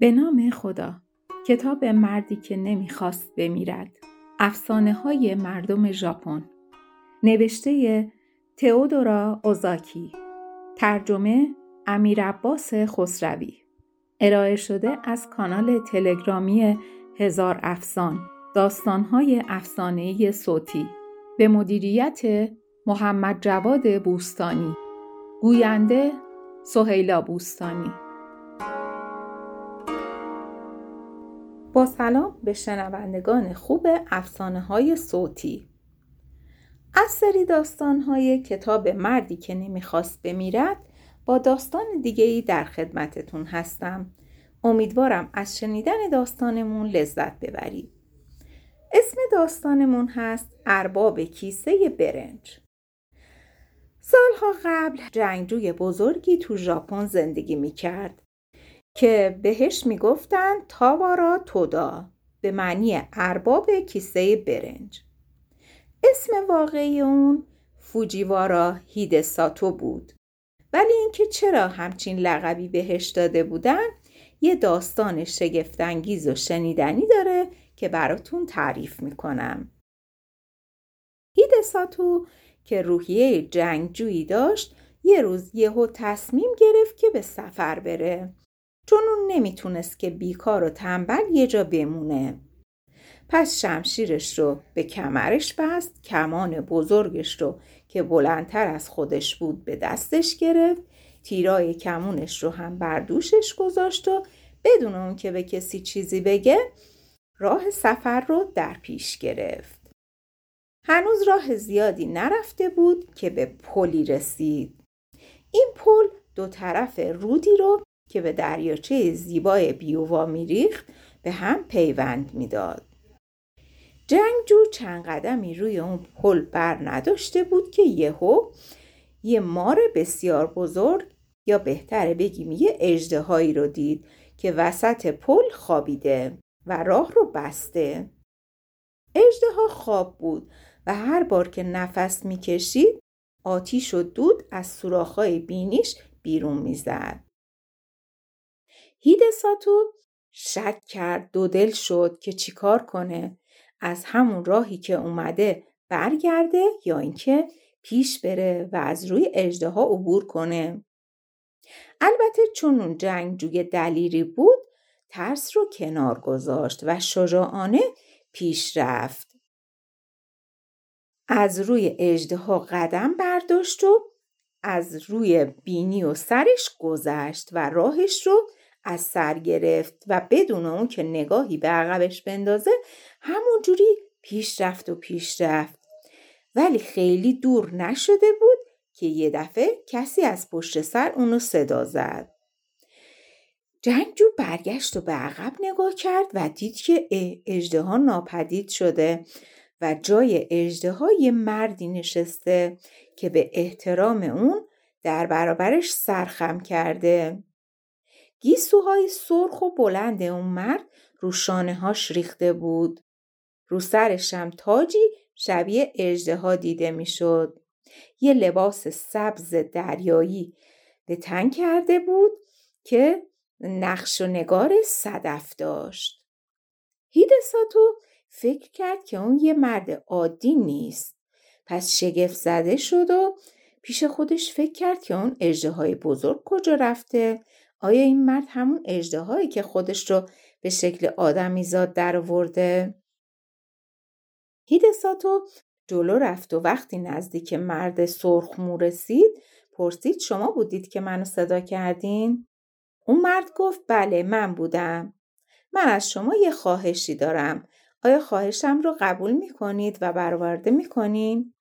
به نام خدا کتاب مردی که نمی‌خواست بمیرد. افسانه های مردم ژاپن. نوشته تئودورا اوزاکی. ترجمه امیر عباس خسروی. ارائه شده از کانال تلگرامی هزار افسان داستانهای افسانه‌ای صوتی. به مدیریت محمد جواد بوستانی. گوینده سهیلا بوستانی. با سلام به شنوندگان خوب افسانه های صوتی. از سری داستان های کتاب مردی که نمی‌خواست بمیرد با داستان دیگه ای در خدمتتون هستم. امیدوارم از شنیدن داستانمون لذت ببرید. اسم داستانمون هست ارباب کیسه برنج. سالها قبل جنگجوی بزرگی تو ژاپن زندگی می‌کرد. که بهش می‌گفتن تاوارا تودا به معنی ارباب کیسه برنج. اسم واقعی اون فوجیوارا هیدساتو بود. ولی اینکه چرا همچین لقبی بهش داده بودن یه داستان شگفتانگیز و شنیدنی داره که براتون تعریف می‌کنم. هیدساتو که روحیه جنگجویی داشت یه روز یهو تصمیم گرفت که به سفر بره. چون اون نمی‌تونست که بیکار و تنبل یه جا بمونه. پس شمشیرش رو به کمرش بست کمان بزرگش رو که بلندتر از خودش بود به دستش گرفت تیرای کمونش رو هم بر دوشش گذاشت و بدون اون که به کسی چیزی بگه راه سفر رو در پیش گرفت. هنوز راه زیادی نرفته بود که به پلی رسید. این پل دو طرف رودی رو که به دریاچه زیبای بیووا میریخت به هم پیوند می‌داد. جنگجو چند قدمی روی اون پل بر نداشته بود که یهو یه مار بسیار بزرگ یا بهتره بگیم یه اجدهایی رو دید که وسط پل خوابیده و راه رو بسته. اجده خواب بود و هر بار که نفس می‌کشید آتیش و دود از سوراخ‌های بینیش بیرون می‌زد. هیدساتو شک کرد دو دل شد که چیکار کنه. از همون راهی که اومده برگرده یا اینکه پیش بره و از روی اجدها عبور کنه. البته چون اون جنگجوی دلیری بود ترس رو کنار گذاشت و شجاعانه پیش رفت. از روی اجدها قدم برداشت و از روی بینی و سرش گذشت و راهش رو از سر گرفت و بدون اون که نگاهی به عقبش بندازه همونجوری پیش رفت و پیش رفت. ولی خیلی دور نشده بود که یه دفعه کسی از پشت سر اونو صدا زد. جنگجو برگشت و به عقب نگاه کرد و دید که اجده ناپدید شده و جای اجده مردی نشسته که به احترام اون در برابرش سرخم کرده. گیسوهای سرخ و بلند اون مرد رو شانه هاش ریخته بود. رو سرش هم تاجی شبیه اجده دیده می‌شد. یه لباس سبز دریایی به تن کرده بود که نقش و نگار صدف داشت. هیدساتو فکر کرد که اون یه مرد عادی نیست. پس شگفت زده شد و پیش خودش فکر کرد که اون اجده بزرگ کجا رفته آیا این مرد همون اجده که خودش رو به شکل آدمیزاد در ورده؟ هیدساتو جلو رفت و وقتی نزدیک مرد سرخمو رسید پرسید شما بودید که منو صدا کردین؟ اون مرد گفت بله من بودم. من از شما یه خواهشی دارم. آیا خواهشم رو قبول می‌کنید و برآورده می‌کنین؟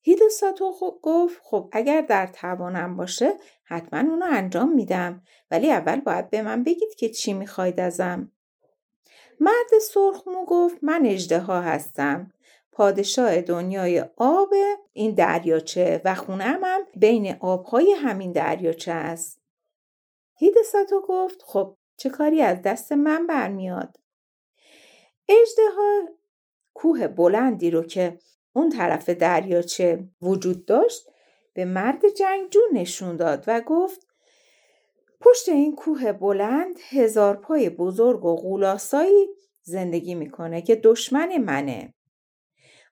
هیدساتو گفت خب اگر در توانم باشه حتما اونو انجام میدم. ولی اول باید به من بگید که چی می‌خواید ازم. مرد سرخمو گفت من اجده هستم. پادشاه دنیای آب این دریاچه و خونم هم بین آبهای همین دریاچه است. هیدساتو گفت خب چه کاری از دست من برمیاد؟ اجده کوه بلندی رو که اون طرف دریاچه وجود داشت به مرد جنگجو نشون داد و گفت پشت این کوه بلند هزار پای بزرگ و غولاسایی زندگی می‌کنه که دشمن منه.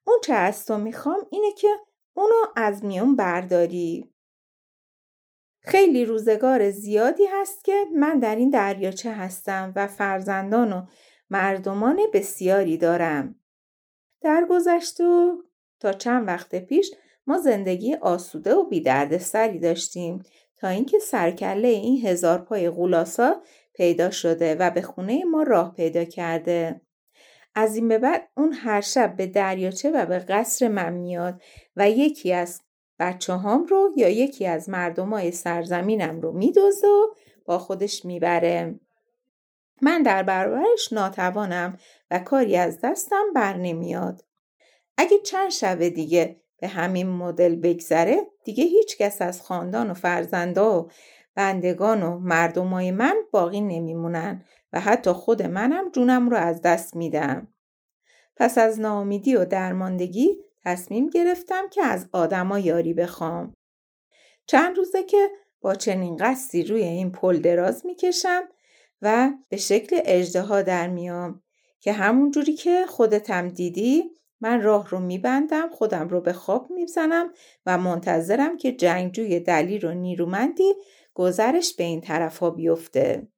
اون چه از تو می‌خوام اینه که اونو از میون برداری. خیلی روزگار زیادی هست که من در این دریاچه هستم و فرزندان و مردمان بسیاری دارم. در گذشته تا چند وقت پیش ما زندگی آسوده و بی داشتیم تا اینکه سرکله این هزار پای غولاسا پیدا شده و به خونه ما راه پیدا کرده. از این به بعد اون هر شب به دریاچه و به قصر من میاد و یکی از بچه هام رو یا یکی از مردمای سرزمینم رو میدوزه و با خودش می‌بره. من در برابرش ناتوانم و کاری از دستم بر نمیاد. اگه چند شب دیگه به همین مدل بگذره دیگه هیچ کس از خاندان و فرزندا و بندگان و مردمای من باقی نمیمونن و حتی خود منم جونم رو از دست میدم. پس از ناامیدی و درماندگی تصمیم گرفتم که از آدما یاری بخوام. چند روزه که با چنین قصدی روی این پل دراز می‌کشم و به شکل اجده در میام که همون جوری که خودتم دیدی من راه رو میبندم خودم رو به خواب می‌زنم و منتظرم که جنگجوی دلیر و نیرومندی گذرش به این طرف ها بیفته.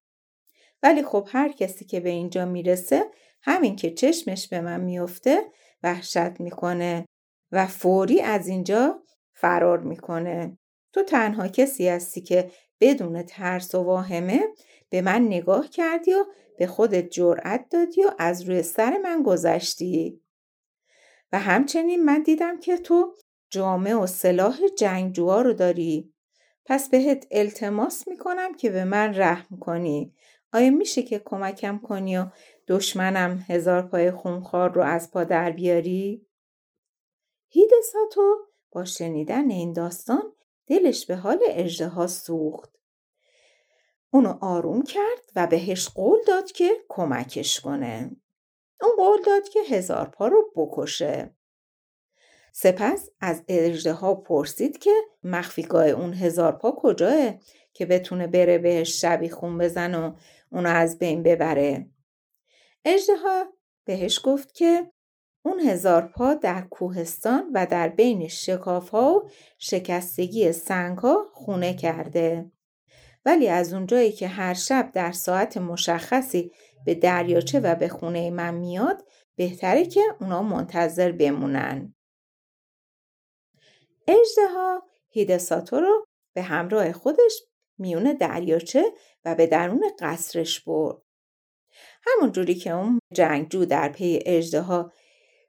ولی خب هر کسی که به اینجا می‌رسه همین که چشمش به من میفته وحشت می‌کنه و فوری از اینجا فرار می‌کنه. تو تنها کسی هستی که بدون ترس و واهمه به من نگاه کردی و به خودت جرأت دادی و از روی سر من گذشتی. و همچنین من دیدم که تو جامعه و سلاح جنگجوها رو داری. پس بهت التماس می‌کنم که به من رحم کنی. آیا میشه که کمکم کنی و دشمنم هزار پای خونخوار رو از پا در بیاری؟ هیدساتو با شنیدن این داستان دلش به حال اجده سوخت. اونو آروم کرد و بهش قول داد که کمکش کنه. اون قول داد که هزار پا رو بکشه. سپس از اجده ها پرسید که مخفیگاه اون هزار پا کجاه که بتونه بره بهش شبی خون بزن و اونو از بین ببره. اجده بهش گفت که اون هزار پا در کوهستان و در بین شکاف ها و شکستگی سنگ ها خونه کرده. ولی از اونجایی که هر شب در ساعت مشخصی به دریاچه و به خونه من میاد بهتره که اونا منتظر بمونن. اجده ها رو به همراه خودش میون دریاچه و به درون قصرش برد. همون جوری که اون جنگجو در پی اجده ها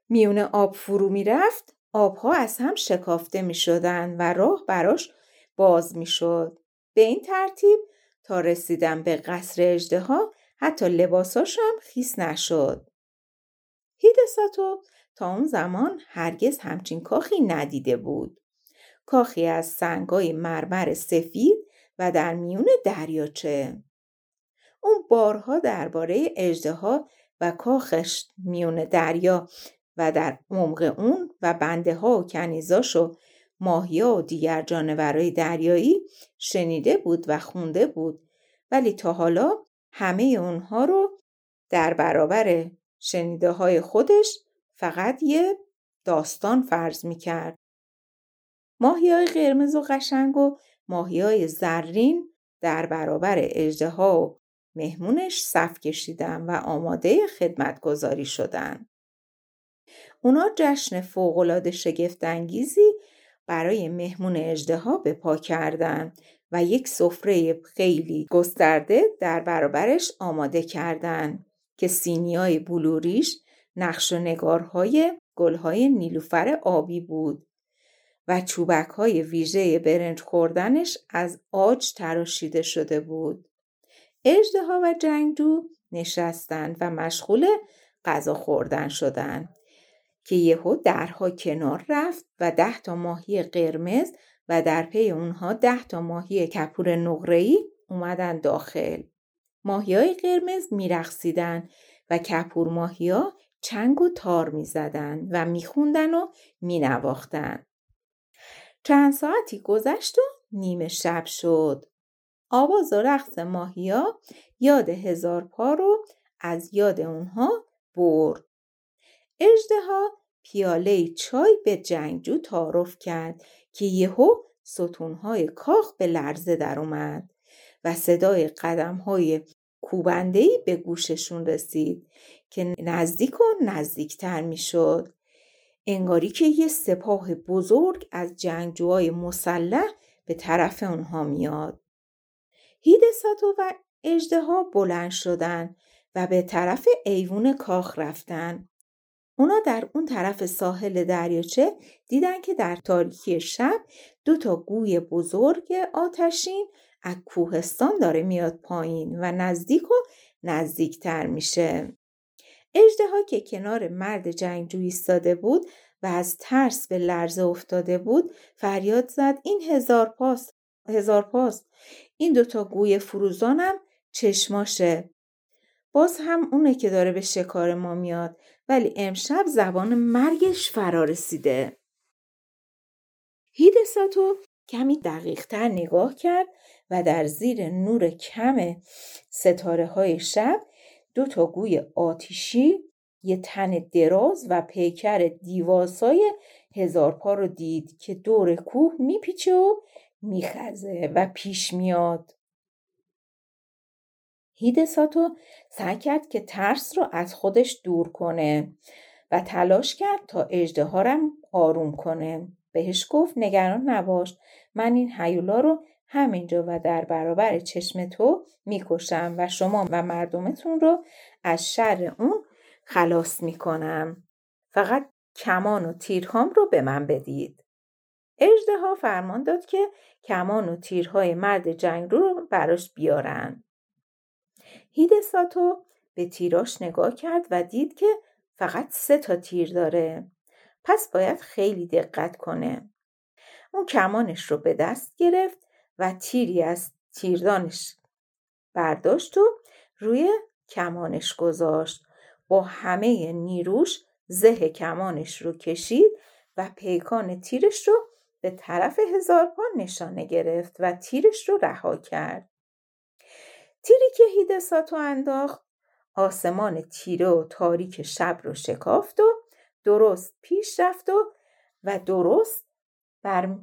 میون آب فرو می‌رفت آبها از هم شکافته می شدن و راه براش باز می شد. به این ترتیب تا رسیدن به قصر اجده ها حتی لباساش هم خیس نشد. هیدساتو تا اون زمان هرگز همچین کاخی ندیده بود. کاخی از سنگای مرمر سفید و در میون دریاچه. اون بارها درباره اجدها و کاخش میون دریا و در عمق اون و بنده ها و کنیزاش و ماهیا و دیگر جانورای دریایی شنیده بود و خونده بود ولی تا حالا همه اونها رو در برابر شنیده های خودش فقط یه داستان فرض می کرد. ماهی های قرمز و قشنگ و ماهی های زرین در برابر اجده و مهمونش صف کشیدن و آماده خدمتگذاری شدن. اونا جشن فوقالعاده شگفتانگیزی برای مهمون اجده به پا کردن و یک سفره خیلی گسترده در برابرش آماده کردند که سینیای بلوریش نقش و نگارهای گلهای نیلوفر آبی بود و چوبک های ویژه برنج خوردنش از آج تراشیده شده بود. اجده ها و جنگجو نشستند و مشغول غذا خوردن شدند که یهو درها کنار رفت و ده تا ماهی قرمز و در پی اونها ده تا ماهی کپور نقره‌ای اومدن داخل. ماهی های قرمز میرقصیدن و کپور ماهی ها چنگ و تار می‌زدن و میخوندن و مینواختن. چند ساعتی گذشت و نیمه شب شد. آواز و رقص ماهیا یاد هزار پا رو از یاد اونها برد. اجدها پیاله چای به جنگجو تعارف کرد که یهو ستونهای کاخ به لرزه در اومد و صدای قدمهای کوبندهی به گوششون رسید که نزدیک و نزدیکتر می‌شد. انگاری که یه سپاه بزرگ از جنگجوهای مسلح به طرف اونها میاد. هید ساتو و اجده بلند شدن و به طرف ایوون کاخ رفتن. اونا در اون طرف ساحل دریاچه دیدن که در تاریکی شب دو تا گوی بزرگ آتشین از کوهستان داره میاد پایین و نزدیک و نزدیکتر میشه. اجده که کنار مرد جنگجو ایستاده بود و از ترس به لرزه افتاده بود فریاد زد این هزار پاست هزار پاست این دوتا گوی فروزانم چشماشه باز هم اونه که داره به شکار ما میاد ولی امشب زبان مرگش فرا رسیده هیدساتو کمی دقیقتر نگاه کرد و در زیر نور کم ستاره های شب دو تا گوی آتیشی یه تن دراز و پیکر دیواسای هزار پا رو دید که دور کوه میپیچه و میخزه و پیش میاد. هیدساتو سعی کرد که ترس رو از خودش دور کنه و تلاش کرد تا اجدهارم آروم کنه. بهش گفت نگران نباش من این حیولا رو همینجا و در برابر چشم تو می‌کشم و شما و مردمتون رو از شر اون خلاص می‌کنم. فقط کمان و تیرهام رو به من بدید. اجده فرمان داد که کمان و تیرهای مرد جنگ رو براش بیارن. هیدساتو به تیراش نگاه کرد و دید که فقط سه تا تیر داره. پس باید خیلی دقت کنه. اون کمانش رو به دست گرفت و تیری از تیردانش برداشت و روی کمانش گذاشت. با همه نیروش زه کمانش رو کشید و پیکان تیرش رو به طرف هزار پا نشانه گرفت و تیرش رو رها کرد. تیری که هیدساتو انداخت آسمان تیره و تاریک شب رو شکافت و درست پیش رفت و و درست بر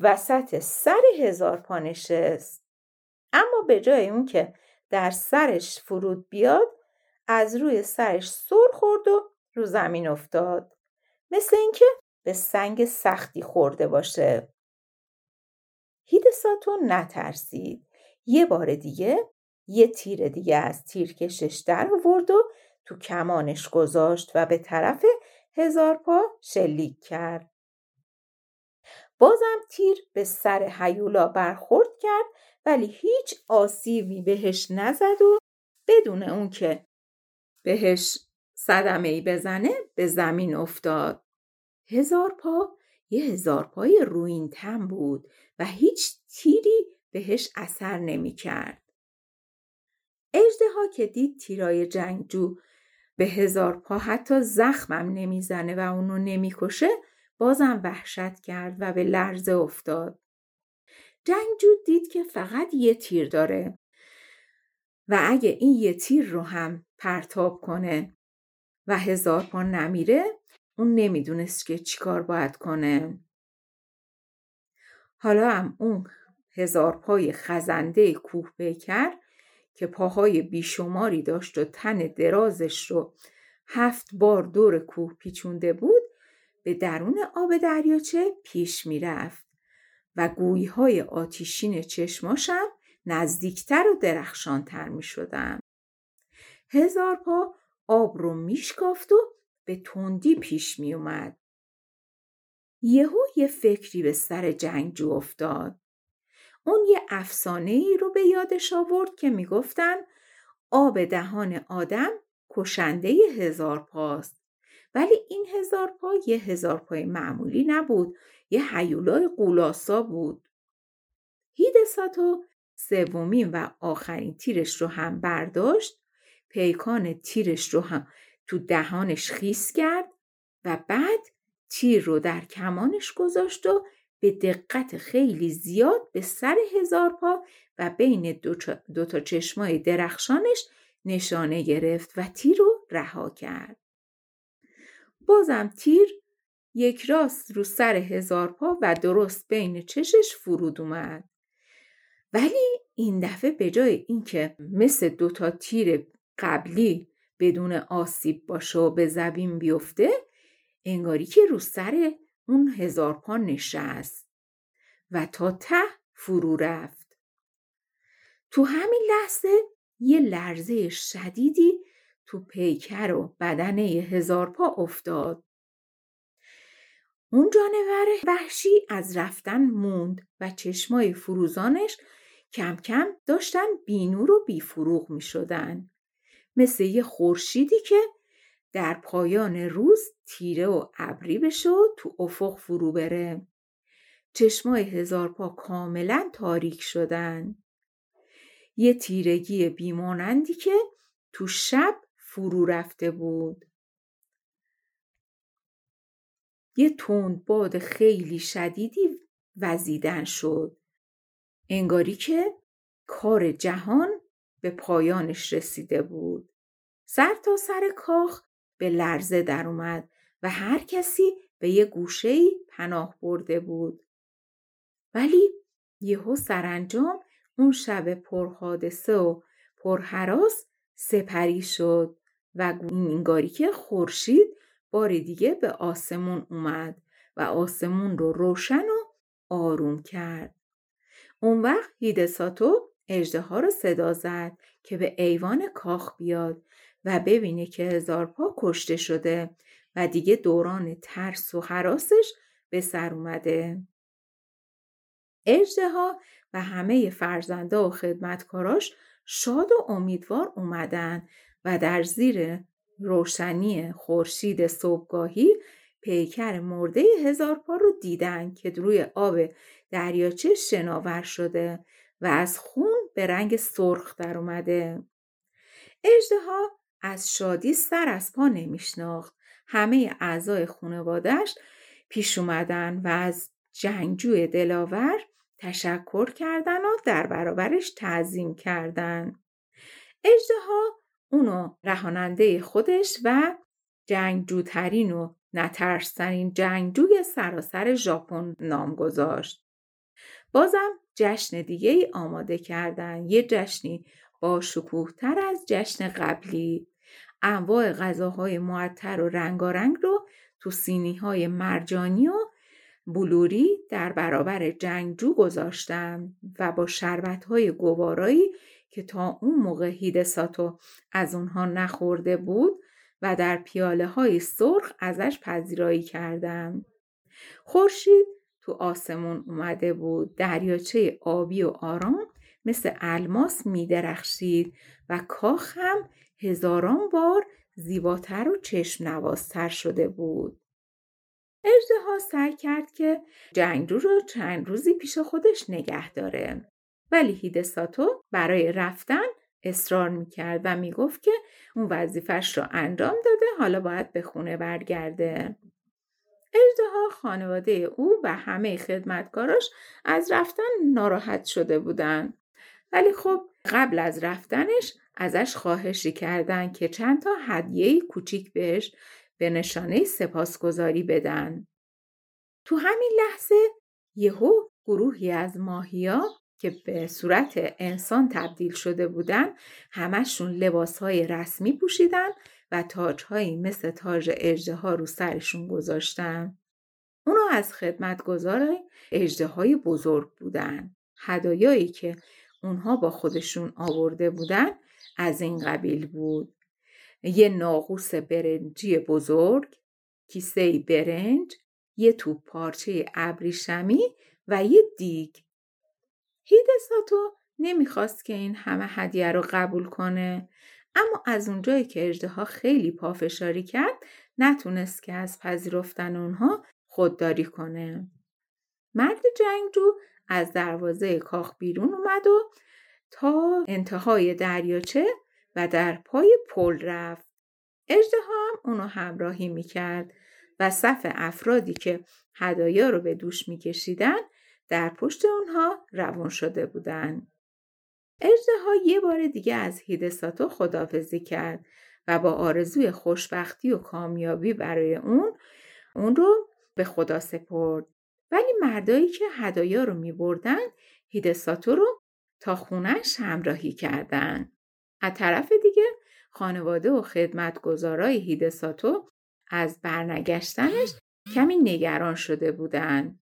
وسط سر هزار پا نشست. اما به جای اون که در سرش فرود بیاد از روی سرش سر خورد و رو زمین افتاد. مثل اینکه به سنگ سختی خورده باشه. هیدساتو نترسید. یه بار دیگه یه تیر دیگه از تیرکشش در آورد و تو کمانش گذاشت و به طرف هزار پا شلیک کرد بازم تیر به سر هیولا برخورد کرد ولی هیچ آسیبی بهش نزد و بدون اون که بهش صدمه ای بزنه به زمین افتاد. هزار پا یه هزار پای روین تن بود و هیچ تیری بهش اثر نمی کرد. اجده ها که دید تیرای جنگجو به هزار پا حتی زخمم نمی‌زنه و اونو نمی‌کشه بازم وحشت کرد و به لرزه افتاد. جنگجو دید که فقط یه تیر داره و اگه این یه تیر رو هم پرتاب کنه و هزار پا نمیره اون نمی‌دونست که چیکار باید کنه حالا هم اون هزار پای خزنده کوه بکر که پاهای بیشماری داشت و تن درازش رو هفت بار دور کوه پیچونده بود به درون آب دریاچه پیش می‌رفت و گویهای آتیشین چشماشم نزدیکتر و درخشانتر می شدن. هزار پا آب رو میشکافت و به تندی پیش می اومد. یهو یه فکری به سر جنگجو افتاد. اون یه افسانه ای رو به یادش آورد که می‌گفتن آب دهان آدم کشنده هزار پاست. ولی این هزار پا یه هزار پای معمولی نبود. یه حیولای قولاسا بود. هیدساتو سومین و آخرین تیرش رو هم برداشت پیکان تیرش رو هم تو دهانش خیس کرد و بعد تیر رو در کمانش گذاشت و به دقت خیلی زیاد به سر هزار پا و بین دو, تا چشمای درخشانش نشانه گرفت و تیر رو رها کرد. بازم تیر یک راست رو سر هزار پا و درست بین چشش فرود اومد. ولی این دفعه به جای اینکه مثل دوتا تیر قبلی بدون آسیب باشه و به زبین بیفته انگاری که رو سر اون هزار پا نشست و تا ته فرو رفت. تو همین لحظه یه لرزه شدیدی تو پیکر و بدنه هزار پا افتاد. اون جانور وحشی از رفتن موند و چشمای فروزانش کم کم داشتن بینور و بیفروغ می شدن. مثل یه خورشیدی که در پایان روز تیره و ابری بشه و تو افق فرو بره. چشمای هزار پا کاملا تاریک شدن. یه تیرگی بیمانندی که تو شب فرو رفته بود. یه تند باد خیلی شدیدی وزیدن شد. انگاری که کار جهان به پایانش رسیده بود. سر تا سر کاخ به لرزه در اومد و هر کسی به یه گوشه پناه برده بود. ولی یهو سرانجام اون شب پرحادثه و پرحراس سپری شد و انگاری که خورشید بار دیگه به آسمون اومد و آسمون رو روشن و آروم کرد. اون وقت هیدساتو اجده رو صدا زد که به ایوان کاخ بیاد و ببینه که هزار پا کشته شده و دیگه دوران ترس و حراسش به سر اومده. اجده ها و همه فرزنده و خدمتکاراش شاد و امیدوار اومدن و در زیر روشنی خورشید صبحگاهی پیکر مرده هزار پا رو دیدن که روی آب دریاچه شناور شده و از خون به رنگ سرخ در اومده. اجده ها از شادی سر از پا نمیشناخت. همه اعضای خانوادش پیش اومدن و از جنگجوی دلاور تشکر کردن و در برابرش تعظیم کردن. اجده ها اونو رهاننده خودش و جنگجوترین و نترسترین جنگجوی سراسر ژاپن نام گذاشت. بازم جشن دیگه ای آماده کردن. یه جشنی با شکوه تر از جشن قبلی. انواع غذاهای معطر و رنگارنگ رو تو سینی های مرجانی و بلوری در برابر جنگجو گذاشتم و با شربت های گوارایی که تا اون موقع هیدساتو از اونها نخورده بود و در پیاله های سرخ ازش پذیرایی کردم. خورشید تو آسمون اومده بود دریاچه آبی و آرام مثل الماس میدرخشید و کاخ هم هزاران بار زیباتر و چشم نوازتر شده بود. اجده سعی کرد که جنگجو رو چند روزی پیش خودش نگه داره. ولی هیدساتو برای رفتن اصرار می‌کرد و می‌گفت که اون وظیفش رو انجام داده حالا باید به خونه برگرده. اجدها خانواده او و همه خدمتکاراش از رفتن ناراحت شده بودن. ولی خب قبل از رفتنش ازش خواهشی کردن که چند تا هدیه کوچیک بهش به نشانه سپاسگزاری بدن. تو همین لحظه یهو گروهی از ماهیا که به صورت انسان تبدیل شده بودن همشون لباسهای رسمی پوشیدن و تاجهایی مثل تاج اجده ها رو سرشون گذاشتن. اونا از خدمتگزار اجده های بزرگ بودن. هدایایی که اونها با خودشون آورده بودن از این قبیل بود. یه ناقوس برنجی بزرگ، کیسه برنج، یه توپ پارچه ابریشمی و یه دیگ هیدساتو نمی‌خواست که این همه هدیه رو قبول کنه اما از اونجایی که اجده خیلی پافشاری کرد نتونست که از پذیرفتن اونها خودداری کنه. مرد جنگجو از دروازه کاخ بیرون اومد و تا انتهای دریاچه و در پای پل رفت. اجده هم اونو همراهی می‌کرد و صف افرادی که هدایا رو به دوش میکشیدن در پشت اونها روان شده بودن. اجده یه بار دیگه از هیدساتو خدافزی کرد و با آرزوی خوشبختی و کامیابی برای اون اون رو به خدا سپرد. ولی مردایی که هدایا رو می بردن هیدساتو رو تا خونش همراهی کردن. از طرف دیگه خانواده و خدمتگزارای هیدساتو از برنگشتنش کمی نگران شده بودن.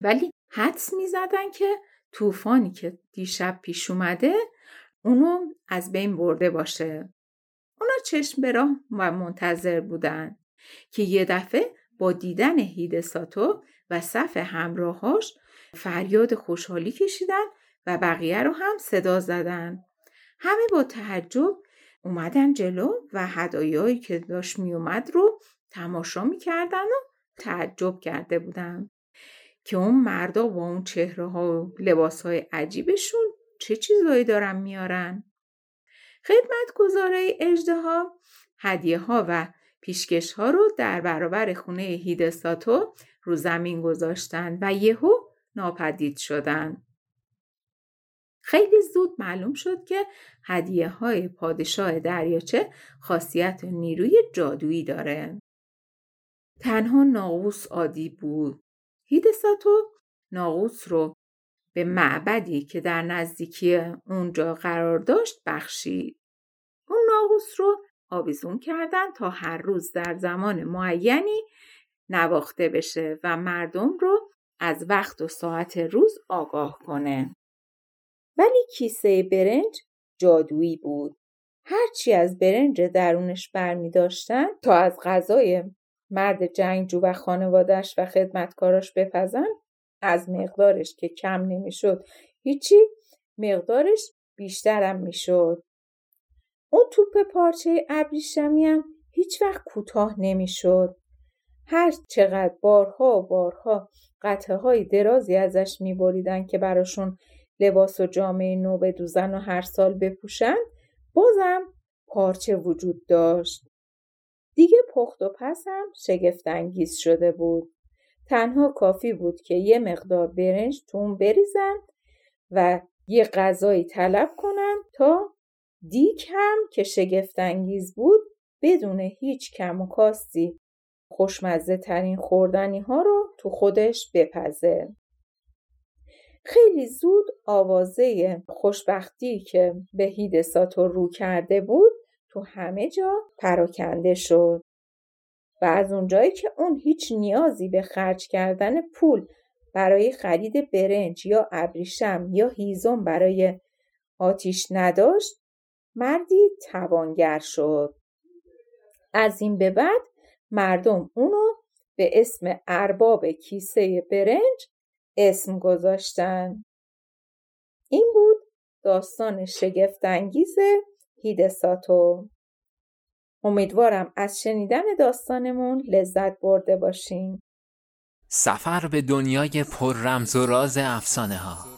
ولی حدس می زدن که طوفانی که دیشب پیش اومده اونو از بین برده باشه. اونا چشم به راه و منتظر بودن که یه دفعه با دیدن هیدساتو و صف همراهاش فریاد خوشحالی کشیدن و بقیه رو هم صدا زدن. همه با تعجب اومدن جلو و هدایایی که داشت میومد رو تماشا می‌کردن و تعجب کرده بودن که اون مردا با اون چهره ها و لباس های عجیبشون چه چیزایی دارن میارن خدمت گذاره اجده ها هدیه ها و پیشکش ها رو در برابر خونه هیدساتو رو زمین گذاشتن و یهو ناپدید شدن. خیلی زود معلوم شد که هدیه های پادشاه دریاچه خاصیت نیروی جادویی داره. تنها ناقوس عادی بود. هیدساتو ناقوس رو به معبدی که در نزدیکی اونجا قرار داشت بخشید. اون ناقوس رو آویزون کردن تا هر روز در زمان معینی نواخته بشه و مردم رو از وقت و ساعت روز آگاه کنه. ولی کیسه برنج جادویی بود. هرچی از برنج درونش برمی داشتن تا از غذای مرد جنگجو و خانوادش و خدمتکاراش بپزن از مقدارش که کم نمی‌شد هیچی مقدارش بیشترم می‌شد اون توپ پارچه ابریشمی هم هیچ وقت کوتاه نمی‌شد. هر چقدر بارها و بارها قطعه های درازی ازش میبریدن که براشون لباس و جامعه نو بدوزن و هر سال بپوشن بازم پارچه وجود داشت. دیگه پخت و پس هم شگفتانگیز شده بود. تنها کافی بود که یه مقدار برنج تو اون بریزن و یه غذایی طلب کنن تا دیک هم که شگفتانگیز بود بدون هیچ کم و کاستی خوشمزه ترین خوردنی ها رو تو خودش بپزه. خیلی زود آوازه خوشبختی که به هید ساتو رو کرده بود تو همه جا پراکنده شد. و از اونجایی که اون هیچ نیازی به خرج کردن پول برای خرید برنج یا ابریشم یا هیزم برای آتیش نداشت مردی توانگر شد. از این به بعد مردم اونو به اسم ارباب کیسه برنج اسم گذاشتن. این بود داستان شگفتانگیز هیدساتو. امیدوارم از شنیدن داستانمون لذت برده باشین. سفر به دنیای پر رمز و راز افسانه ها